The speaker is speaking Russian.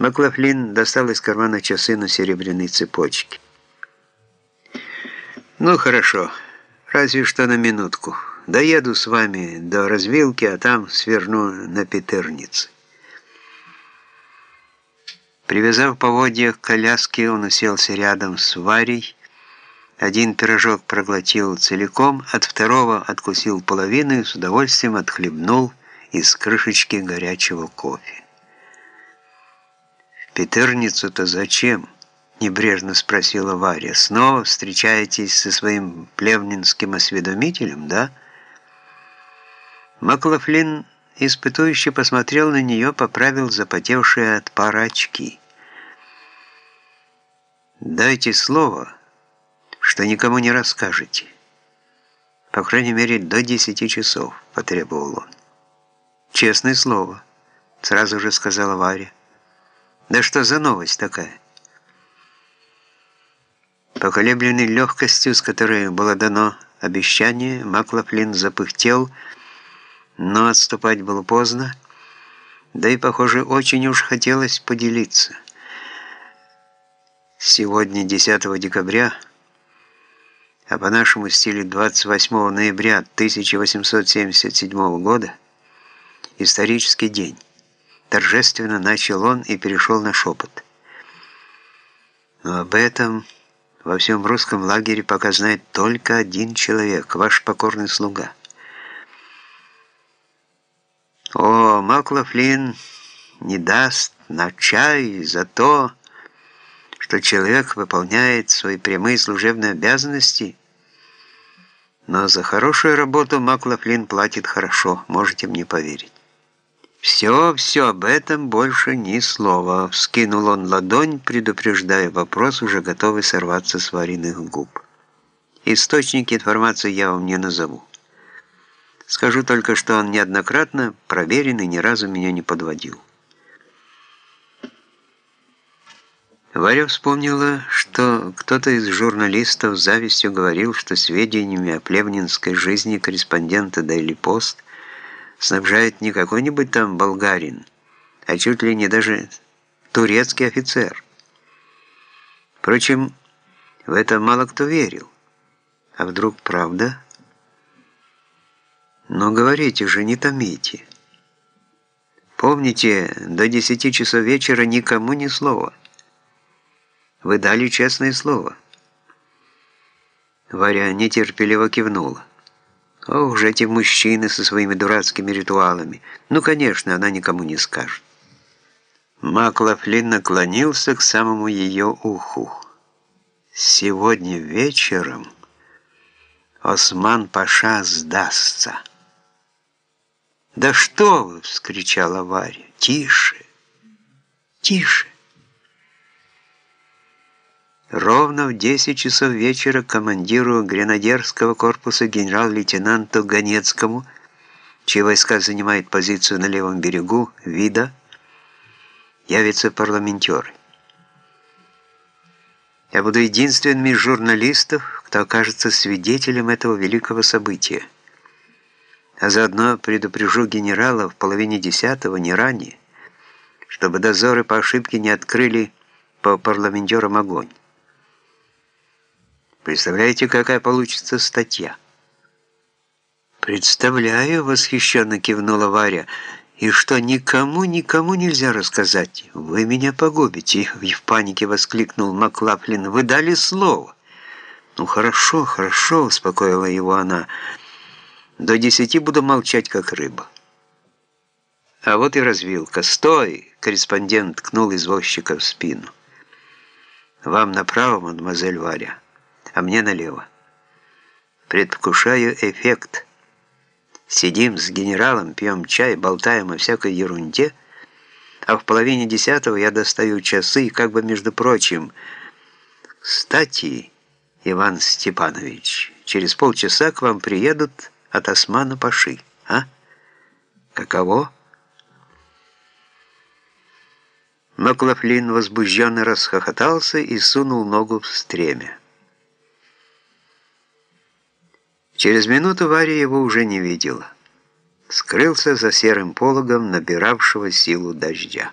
Маклафлин достал из кармана часы на серебряной цепочке. «Ну, хорошо. Разве что на минутку. Доеду с вами до развилки, а там сверну на Петернице». Привязав поводья к коляске, он уселся рядом с Варей. Один пирожок проглотил целиком, от второго откусил половину и с удовольствием отхлебнул из крышечки горячего кофе. «В Петерницу-то зачем?» — небрежно спросила Варя. «Снова встречаетесь со своим плевнинским осведомителем, да?» Маклафлин испытующе посмотрел на нее, поправил запотевшие от пара очки. «Дайте слово, что никому не расскажете. По крайней мере, до десяти часов», — потребовал он. «Честное слово», — сразу же сказала Варя. «Да что за новость такая?» Поколебленный легкостью, с которой было дано обещание, Маклафлин запыхтел, но отступать было поздно, да и, похоже, очень уж хотелось поделиться — Сегодня, 10 декабря, а по нашему стилю 28 ноября 1877 года, исторический день. Торжественно начал он и перешел на шепот. Но об этом во всем русском лагере пока знает только один человек, ваш покорный слуга. О, Маклафлин не даст на чай за то, что человек выполняет свои прямые служебные обязанности, но за хорошую работу Маклафлин платит хорошо, можете мне поверить. «Все, все, об этом больше ни слова», — вскинул он ладонь, предупреждая вопрос, уже готовый сорваться с вареных губ. «Источники информации я вам не назову. Скажу только, что он неоднократно проверен и ни разу меня не подводил». Варя вспомнила, что кто-то из журналистов завистью говорил, что сведениями о плевнинской жизни корреспондента Daily Post снабжает не какой-нибудь там болгарин, а чуть ли не даже турецкий офицер. Впрочем, в это мало кто верил. А вдруг правда? Но говорите же, не томите. Помните, до 10 часов вечера никому ни слова. Вы дали честное слово». Варя нетерпеливо кивнула. «Ох же эти мужчины со своими дурацкими ритуалами! Ну, конечно, она никому не скажет». Маклафлин наклонился к самому ее уху. «Сегодня вечером Осман Паша сдастся». «Да что вы!» — вскричала Варя. «Тише! Тише!» Ровно в 10 часов вечера командиру гренадерского корпуса генерал-лейтенанту Ганецкому, чьи войска занимают позицию на левом берегу, вида, явятся парламентеры. Я буду единственным из журналистов, кто окажется свидетелем этого великого события. А заодно предупрежу генерала в половине десятого, не ранее, чтобы дозоры по ошибке не открыли по парламентерам огонь. Представляете, какая получится статья?» «Представляю», — восхищенно кивнула Варя. «И что, никому, никому нельзя рассказать? Вы меня погубите!» — в панике воскликнул Маклафлин. «Вы дали слово!» «Ну хорошо, хорошо», — успокоила его она. «До десяти буду молчать, как рыба». А вот и развилка. «Стой!» — корреспондент ткнул извозчика в спину. «Вам направо, мадемуазель Варя» а мне налево. Предвкушаю эффект. Сидим с генералом, пьем чай, болтаем о всякой ерунде, а в половине десятого я достаю часы, и как бы между прочим, «Кстати, Иван Степанович, через полчаса к вам приедут от Османа Паши, а? Каково?» Маклафлин возбужденно расхохотался и сунул ногу в стремя. Через минуту Варя его уже не видела. Скрылся за серым пологом набиравшего силу дождя.